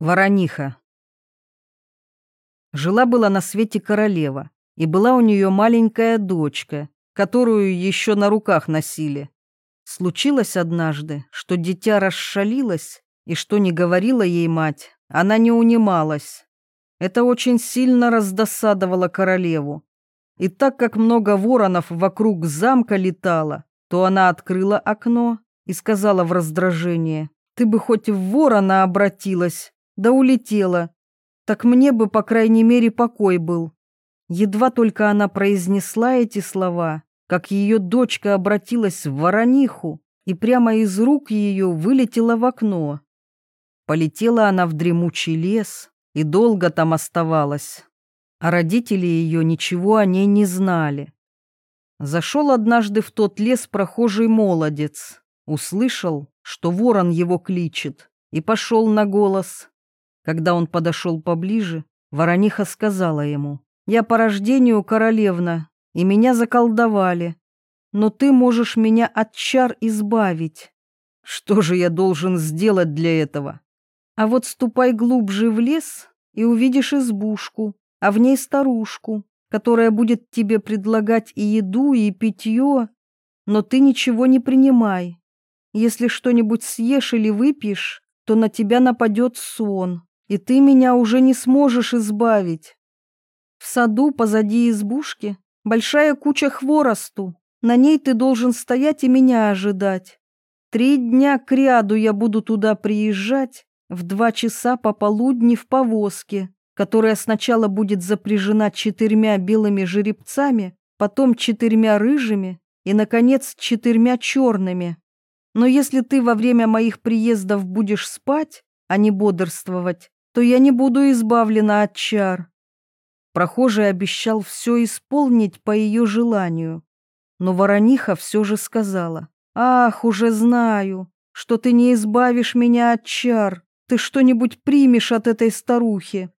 Ворониха. Жила-была на свете королева, и была у нее маленькая дочка, которую еще на руках носили. Случилось однажды, что дитя расшалилось, и что не говорила ей мать, она не унималась. Это очень сильно раздосадовало королеву. И так как много воронов вокруг замка летало, то она открыла окно и сказала в раздражение, «Ты бы хоть в ворона обратилась, да улетела. Так мне бы, по крайней мере, покой был. Едва только она произнесла эти слова, как ее дочка обратилась в ворониху и прямо из рук ее вылетела в окно. Полетела она в дремучий лес и долго там оставалась, а родители ее ничего о ней не знали. Зашел однажды в тот лес прохожий молодец, услышал, что ворон его кличет, и пошел на голос. Когда он подошел поближе, ворониха сказала ему, «Я по рождению королевна, и меня заколдовали, но ты можешь меня от чар избавить. Что же я должен сделать для этого? А вот ступай глубже в лес и увидишь избушку, а в ней старушку, которая будет тебе предлагать и еду, и питье, но ты ничего не принимай. Если что-нибудь съешь или выпьешь, то на тебя нападет сон и ты меня уже не сможешь избавить. В саду позади избушки большая куча хворосту, на ней ты должен стоять и меня ожидать. Три дня к ряду я буду туда приезжать в два часа пополудни в повозке, которая сначала будет запряжена четырьмя белыми жеребцами, потом четырьмя рыжими и, наконец, четырьмя черными. Но если ты во время моих приездов будешь спать, а не бодрствовать, то я не буду избавлена от чар. Прохожий обещал все исполнить по ее желанию. Но ворониха все же сказала, «Ах, уже знаю, что ты не избавишь меня от чар, ты что-нибудь примешь от этой старухи».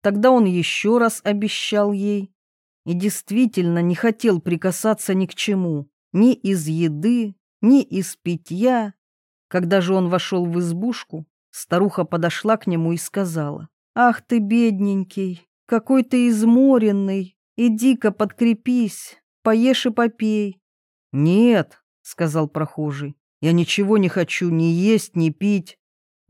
Тогда он еще раз обещал ей и действительно не хотел прикасаться ни к чему, ни из еды, ни из питья. Когда же он вошел в избушку, Старуха подошла к нему и сказала, «Ах ты, бедненький, какой ты изморенный, иди-ка подкрепись, поешь и попей». «Нет», — сказал прохожий, «я ничего не хочу ни есть, ни пить».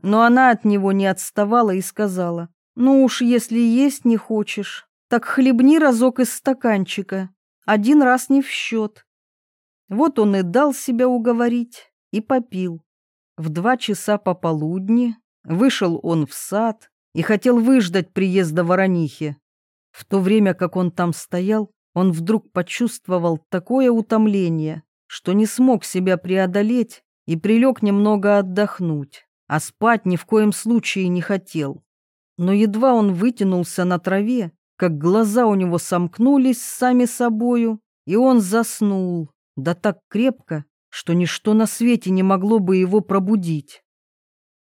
Но она от него не отставала и сказала, «Ну уж если есть не хочешь, так хлебни разок из стаканчика, один раз не в счет». Вот он и дал себя уговорить и попил. В два часа пополудни вышел он в сад и хотел выждать приезда воронихи. В то время, как он там стоял, он вдруг почувствовал такое утомление, что не смог себя преодолеть и прилег немного отдохнуть, а спать ни в коем случае не хотел. Но едва он вытянулся на траве, как глаза у него сомкнулись сами собою, и он заснул, да так крепко, что ничто на свете не могло бы его пробудить.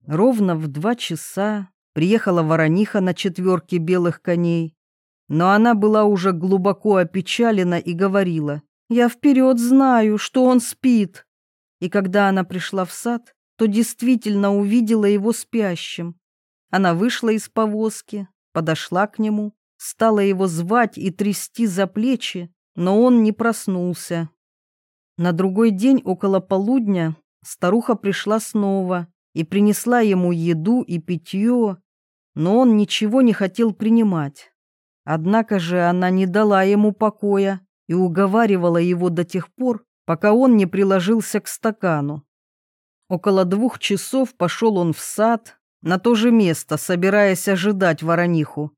Ровно в два часа приехала ворониха на четверке белых коней, но она была уже глубоко опечалена и говорила, «Я вперед знаю, что он спит». И когда она пришла в сад, то действительно увидела его спящим. Она вышла из повозки, подошла к нему, стала его звать и трясти за плечи, но он не проснулся. На другой день около полудня старуха пришла снова и принесла ему еду и питье, но он ничего не хотел принимать. Однако же она не дала ему покоя и уговаривала его до тех пор, пока он не приложился к стакану. Около двух часов пошел он в сад, на то же место, собираясь ожидать ворониху,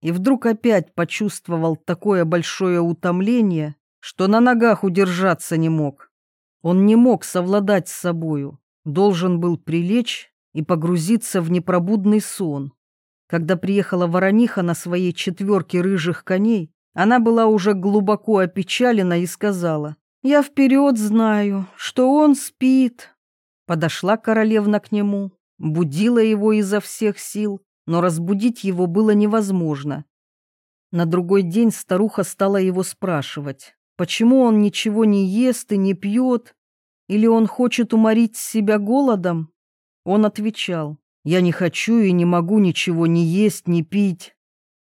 и вдруг опять почувствовал такое большое утомление, что на ногах удержаться не мог. Он не мог совладать с собою, должен был прилечь и погрузиться в непробудный сон. Когда приехала ворониха на своей четверке рыжих коней, она была уже глубоко опечалена и сказала, «Я вперед знаю, что он спит». Подошла королевна к нему, будила его изо всех сил, но разбудить его было невозможно. На другой день старуха стала его спрашивать, Почему он ничего не ест и не пьет? Или он хочет уморить себя голодом? Он отвечал, Я не хочу и не могу ничего ни есть, ни пить.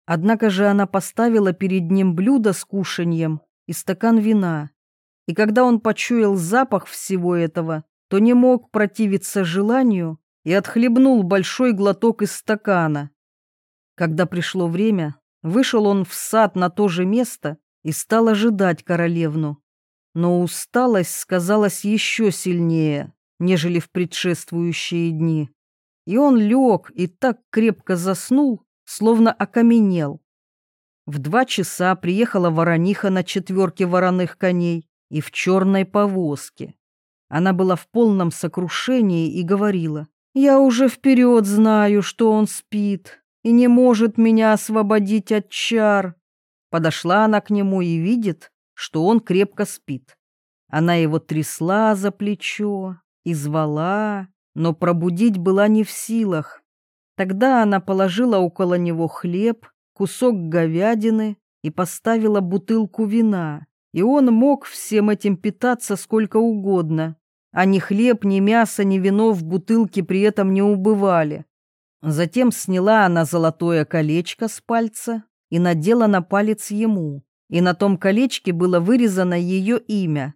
Однако же она поставила перед ним блюдо с кушаньем и стакан вина. И когда он почуял запах всего этого, то не мог противиться желанию и отхлебнул большой глоток из стакана. Когда пришло время, вышел он в сад на то же место и стал ожидать королевну. Но усталость сказалась еще сильнее, нежели в предшествующие дни. И он лег и так крепко заснул, словно окаменел. В два часа приехала ворониха на четверке вороных коней и в черной повозке. Она была в полном сокрушении и говорила, «Я уже вперед знаю, что он спит и не может меня освободить от чар». Подошла она к нему и видит, что он крепко спит. Она его трясла за плечо и звала, но пробудить была не в силах. Тогда она положила около него хлеб, кусок говядины и поставила бутылку вина, и он мог всем этим питаться сколько угодно, а ни хлеб, ни мясо, ни вино в бутылке при этом не убывали. Затем сняла она золотое колечко с пальца и надела на палец ему, и на том колечке было вырезано ее имя.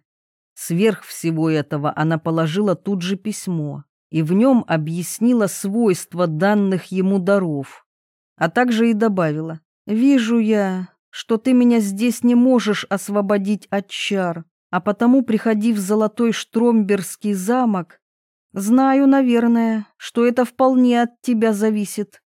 Сверх всего этого она положила тут же письмо и в нем объяснила свойства данных ему даров, а также и добавила «Вижу я, что ты меня здесь не можешь освободить от чар, а потому приходи в золотой Штромберский замок. Знаю, наверное, что это вполне от тебя зависит».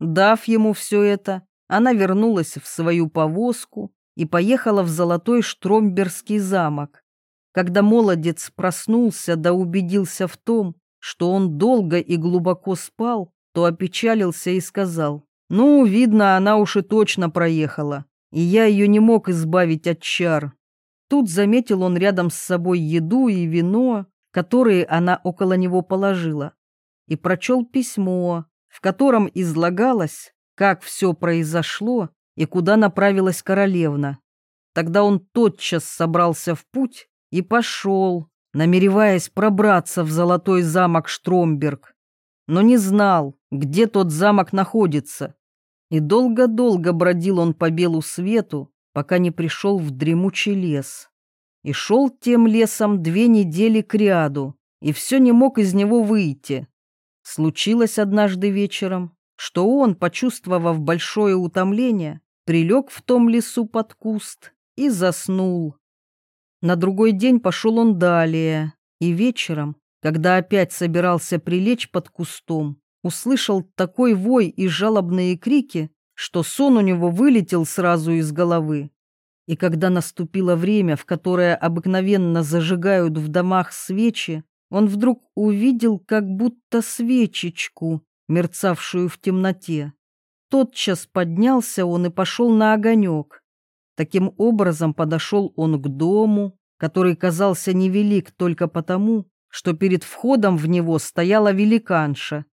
Дав ему все это, она вернулась в свою повозку и поехала в золотой Штромберский замок. Когда молодец проснулся да убедился в том, что он долго и глубоко спал, то опечалился и сказал, «Ну, видно, она уж и точно проехала, и я ее не мог избавить от чар». Тут заметил он рядом с собой еду и вино, которые она около него положила, и прочел письмо, в котором излагалось, как все произошло и куда направилась королевна. Тогда он тотчас собрался в путь и пошел, намереваясь пробраться в золотой замок Штромберг, но не знал, где тот замок находится. И долго-долго бродил он по белу свету, пока не пришел в дремучий лес. И шел тем лесом две недели к ряду, и все не мог из него выйти. Случилось однажды вечером, что он, почувствовав большое утомление, прилег в том лесу под куст и заснул. На другой день пошел он далее, и вечером, когда опять собирался прилечь под кустом, услышал такой вой и жалобные крики, что сон у него вылетел сразу из головы. И когда наступило время, в которое обыкновенно зажигают в домах свечи, он вдруг увидел как будто свечечку, мерцавшую в темноте. Тотчас поднялся он и пошел на огонек. Таким образом подошел он к дому, который казался невелик только потому, что перед входом в него стояла великанша.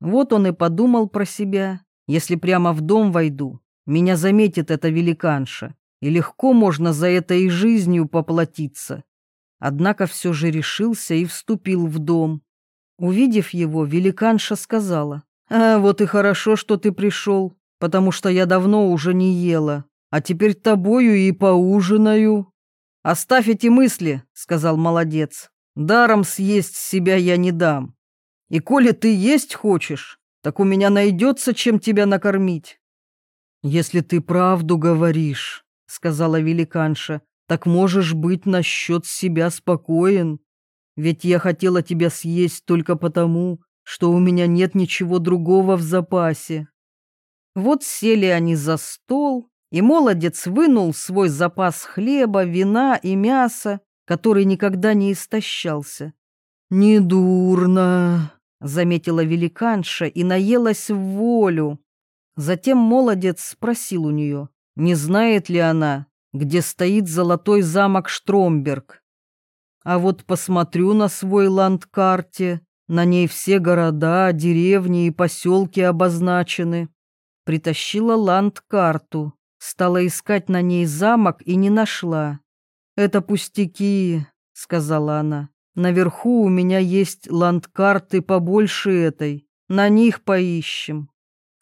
Вот он и подумал про себя, если прямо в дом войду, меня заметит эта великанша, и легко можно за этой жизнью поплатиться. Однако все же решился и вступил в дом. Увидев его, великанша сказала, «А вот и хорошо, что ты пришел, потому что я давно уже не ела а теперь тобою и поужинаю». «Оставь эти мысли», — сказал молодец. «Даром съесть себя я не дам. И коли ты есть хочешь, так у меня найдется, чем тебя накормить». «Если ты правду говоришь», — сказала великанша, «так можешь быть насчет себя спокоен. Ведь я хотела тебя съесть только потому, что у меня нет ничего другого в запасе». Вот сели они за стол, и молодец вынул свой запас хлеба, вина и мяса, который никогда не истощался. «Недурно», — заметила великанша и наелась в волю. Затем молодец спросил у нее, не знает ли она, где стоит золотой замок Штромберг. А вот посмотрю на свой ландкарте, на ней все города, деревни и поселки обозначены. Притащила ландкарту. Стала искать на ней замок и не нашла. «Это пустяки», — сказала она. «Наверху у меня есть ландкарты побольше этой, на них поищем.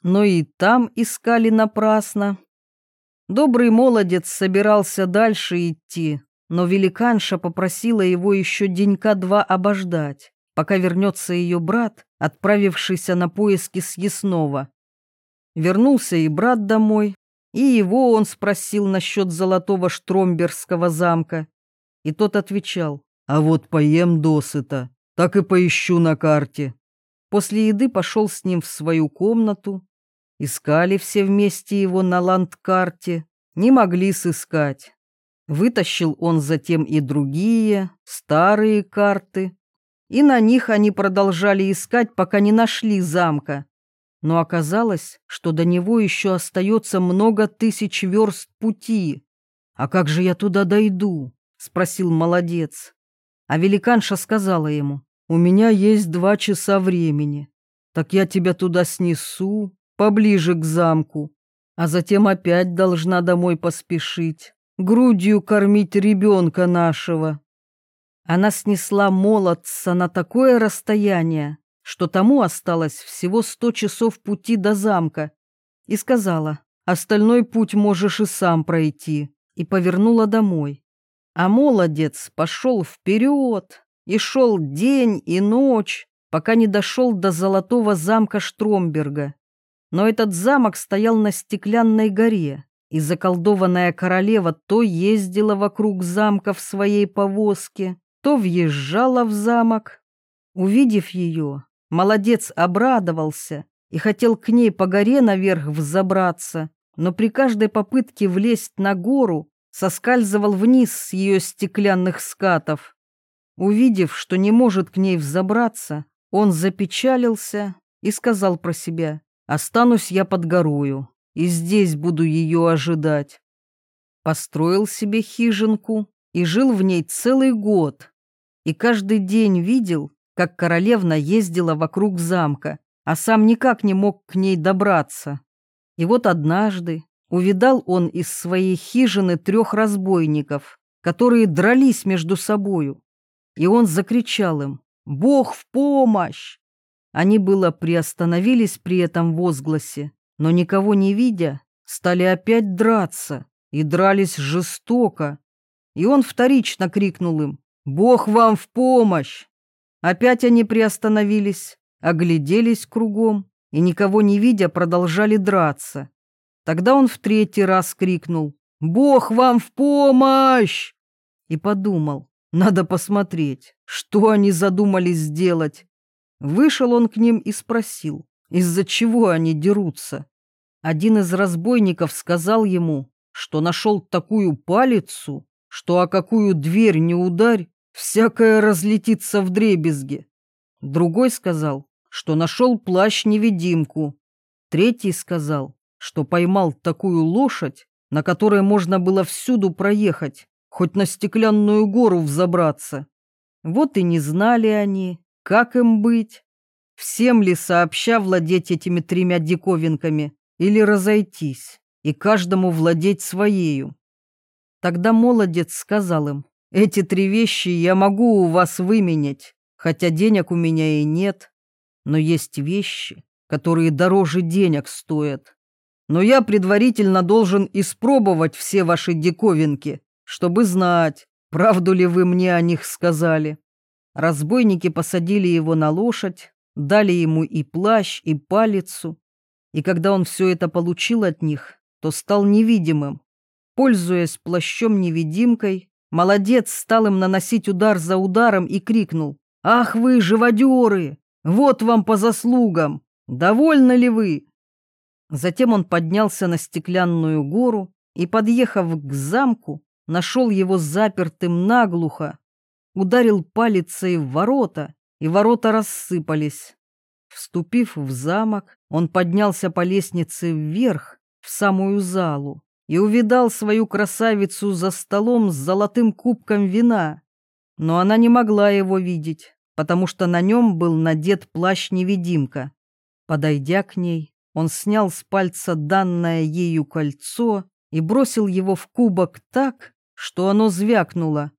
Но и там искали напрасно. Добрый молодец собирался дальше идти, но великанша попросила его еще денька два обождать, пока вернется ее брат, отправившийся на поиски съестного. Вернулся и брат домой, и его он спросил насчет золотого штромберского замка. И тот отвечал, «А вот поем досыта, так и поищу на карте». После еды пошел с ним в свою комнату, Искали все вместе его на ландкарте, не могли сыскать. Вытащил он затем и другие, старые карты, и на них они продолжали искать, пока не нашли замка. Но оказалось, что до него еще остается много тысяч верст пути. «А как же я туда дойду?» — спросил молодец. А великанша сказала ему, «У меня есть два часа времени, так я тебя туда снесу, поближе к замку, а затем опять должна домой поспешить, грудью кормить ребенка нашего. Она снесла молодца на такое расстояние, что тому осталось всего сто часов пути до замка, и сказала, остальной путь можешь и сам пройти, и повернула домой. А молодец пошел вперед и шел день и ночь, пока не дошел до золотого замка Штромберга. Но этот замок стоял на стеклянной горе, и заколдованная королева то ездила вокруг замка в своей повозке, то въезжала в замок. Увидев ее, молодец обрадовался и хотел к ней по горе наверх взобраться, но при каждой попытке влезть на гору соскальзывал вниз с ее стеклянных скатов. Увидев, что не может к ней взобраться, он запечалился и сказал про себя, Останусь я под горою, и здесь буду ее ожидать. Построил себе хижинку и жил в ней целый год. И каждый день видел, как королевна ездила вокруг замка, а сам никак не мог к ней добраться. И вот однажды увидал он из своей хижины трех разбойников, которые дрались между собою. И он закричал им «Бог в помощь!» Они было приостановились при этом возгласе, но никого не видя, стали опять драться и дрались жестоко. И он вторично крикнул им «Бог вам в помощь!» Опять они приостановились, огляделись кругом и, никого не видя, продолжали драться. Тогда он в третий раз крикнул «Бог вам в помощь!» и подумал, надо посмотреть, что они задумались сделать. Вышел он к ним и спросил, из-за чего они дерутся. Один из разбойников сказал ему, что нашел такую палицу, что о какую дверь не ударь, всякое разлетится в дребезги. Другой сказал, что нашел плащ-невидимку. Третий сказал, что поймал такую лошадь, на которой можно было всюду проехать, хоть на стеклянную гору взобраться. Вот и не знали они, как им быть? Всем ли сообща владеть этими тремя диковинками или разойтись и каждому владеть своею? Тогда молодец сказал им, эти три вещи я могу у вас выменять, хотя денег у меня и нет, но есть вещи, которые дороже денег стоят. Но я предварительно должен испробовать все ваши диковинки, чтобы знать, правду ли вы мне о них сказали. Разбойники посадили его на лошадь, дали ему и плащ, и палицу, и когда он все это получил от них, то стал невидимым. Пользуясь плащом-невидимкой, молодец стал им наносить удар за ударом и крикнул «Ах вы, живодеры! Вот вам по заслугам! Довольны ли вы?» Затем он поднялся на стеклянную гору и, подъехав к замку, нашел его запертым наглухо ударил палицей в ворота, и ворота рассыпались. Вступив в замок, он поднялся по лестнице вверх, в самую залу, и увидал свою красавицу за столом с золотым кубком вина. Но она не могла его видеть, потому что на нем был надет плащ-невидимка. Подойдя к ней, он снял с пальца данное ею кольцо и бросил его в кубок так, что оно звякнуло.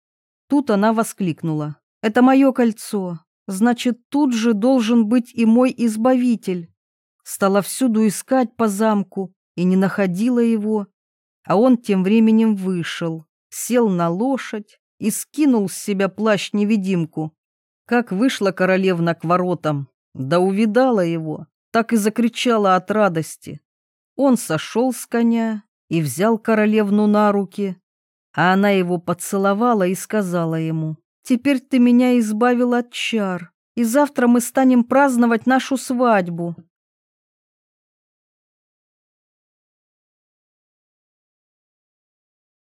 Тут она воскликнула. «Это мое кольцо. Значит, тут же должен быть и мой избавитель. Стала всюду искать по замку и не находила его. А он тем временем вышел, сел на лошадь и скинул с себя плащ-невидимку. Как вышла королевна к воротам, да увидала его, так и закричала от радости. Он сошел с коня и взял королевну на руки, а она его поцеловала и сказала ему, «Теперь ты меня избавил от чар, и завтра мы станем праздновать нашу свадьбу,